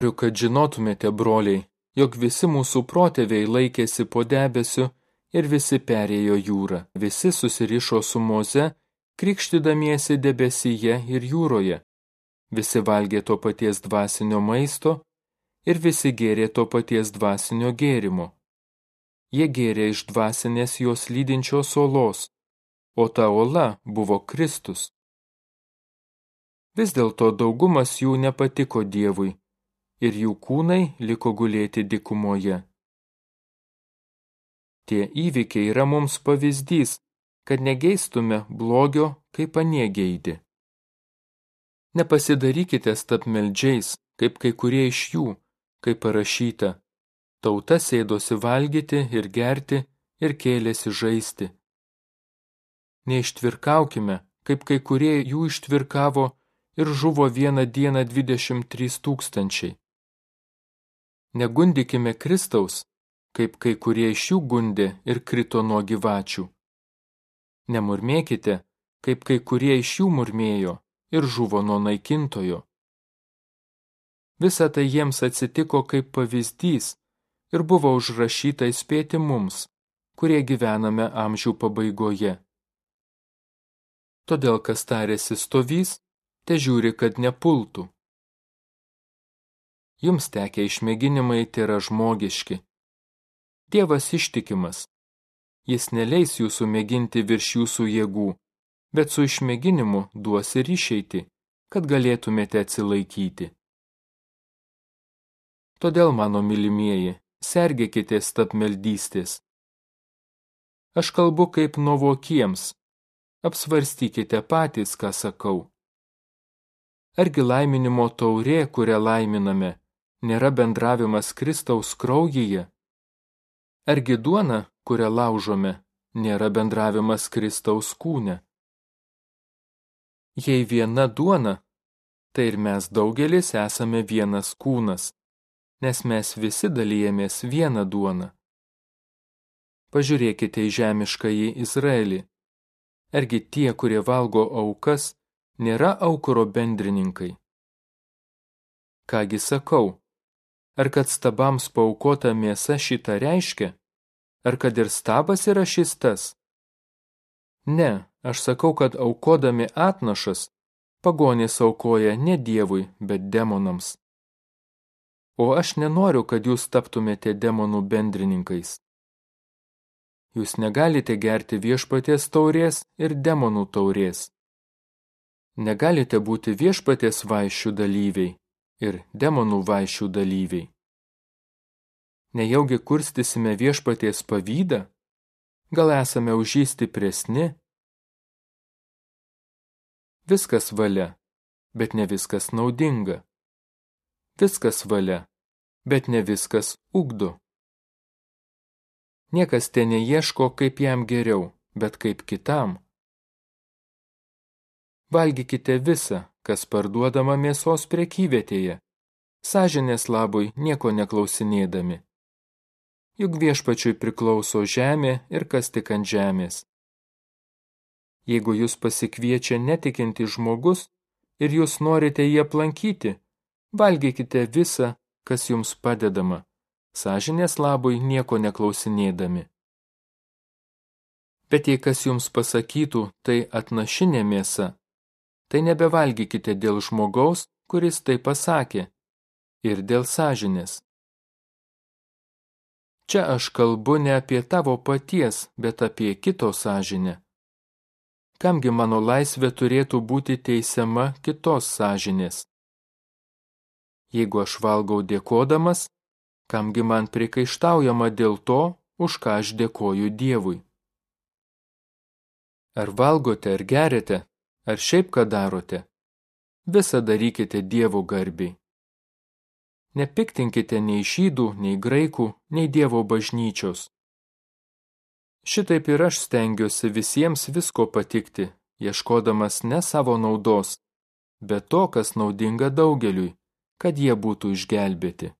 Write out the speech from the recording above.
Noriu, kad žinotumėte, broliai, jog visi mūsų protėviai laikėsi po debesiu ir visi perėjo jūrą, visi susirišo su moze, krikštydamiesi debesyje ir jūroje. Visi valgė to paties dvasinio maisto ir visi gėrė to paties dvasinio gėrimo. Jie gėrė iš dvasinės jos lydinčios olos, o ta ola buvo Kristus. Vis dėlto daugumas jų nepatiko Dievui ir jų kūnai liko gulėti dikumoje. Tie įvykiai yra mums pavyzdys, kad negeistume blogio, kaip aniegeidi. Nepasidarykite stapmeldžiais, kaip kai kurie iš jų, kaip parašyta. Tauta sėdosi valgyti ir gerti ir kėlėsi žaisti. Neištvirkaukime, kaip kai kurie jų ištvirkavo ir žuvo vieną dieną 23 tūkstančiai. Negundykime Kristaus, kaip kai kurie iš jų gundė ir krito nuo gyvačių. Nemurmėkite, kaip kai kurie iš jų murmėjo ir žuvo nuo naikintojo. Visa tai jiems atsitiko kaip pavyzdys ir buvo užrašyta įspėti mums, kurie gyvename amžių pabaigoje. Todėl, kas tarėsi stovys, te žiūri, kad nepultų. Jums tekia išmėginimai tai yra žmogiški. Dievas ištikimas. Jis neleis jūsų mėginti virš jūsų jėgų, bet su išmėginimu duos ir išeiti, kad galėtumėte atsilaikyti. Todėl, mano mylimieji, sergėkite stapmeldystės. Aš kalbu kaip nuovokiems. Apsvarstykite patys, ką sakau. Argi laiminimo taurė, kurią laiminame, nėra bendravimas Kristaus kraujyje? Argi duona, kurią laužome, nėra bendravimas Kristaus kūne? Jei viena duona, tai ir mes daugelis esame vienas kūnas, nes mes visi dalyjamės vieną duoną. Pažiūrėkite į žemiškąjį Izraelį. Argi tie, kurie valgo aukas, nėra aukuro bendrininkai? Kągi sakau, Ar kad stabams paukota mėsa šitą reiškia? Ar kad ir stabas yra šis tas? Ne, aš sakau, kad aukodami atnašas, pagonys aukoja ne Dievui, bet demonams. O aš nenoriu, kad jūs taptumėte demonų bendrininkais. Jūs negalite gerti viešpaties taurės ir demonų taurės. Negalite būti viešpaties vaišių dalyviai ir demonų vaišių dalyviai. Nejaugi kurstysime viešpaties pavydą? Gal esame už jį stipresni? Viskas valia, bet ne viskas naudinga. Viskas valia, bet ne viskas ugdo. Niekas ten neieško, kaip jam geriau, bet kaip kitam. Valgykite visą, kas parduodama mėsos prekyvietėje, sąžinės labui nieko neklausinėdami. Juk viešpačiui priklauso žemė ir kas tik ant žemės. Jeigu jūs pasikviečia netikinti žmogus ir jūs norite jį aplankyti, valgykite visą, kas jums padedama, sąžinės labui nieko neklausinėdami. Bet jei kas jums pasakytų, tai atnašinė mėsa, tai nebevalgykite dėl žmogaus, kuris tai pasakė, ir dėl sąžinės. Čia aš kalbu ne apie tavo paties, bet apie kito sąžinę. Kamgi mano laisvė turėtų būti teisiama kitos sąžinės? Jeigu aš valgau dėkodamas, kamgi man prikaištaujama dėl to, už ką aš dėkoju Dievui? Ar valgote, ar gerite, ar šiaip ką darote, visą darykite Dievo garbiai. Nepiktinkite nei žydų, nei graikų, nei Dievo bažnyčios. Šitaip ir aš stengiuosi visiems visko patikti, ieškodamas ne savo naudos, bet to, kas naudinga daugeliui, kad jie būtų išgelbėti.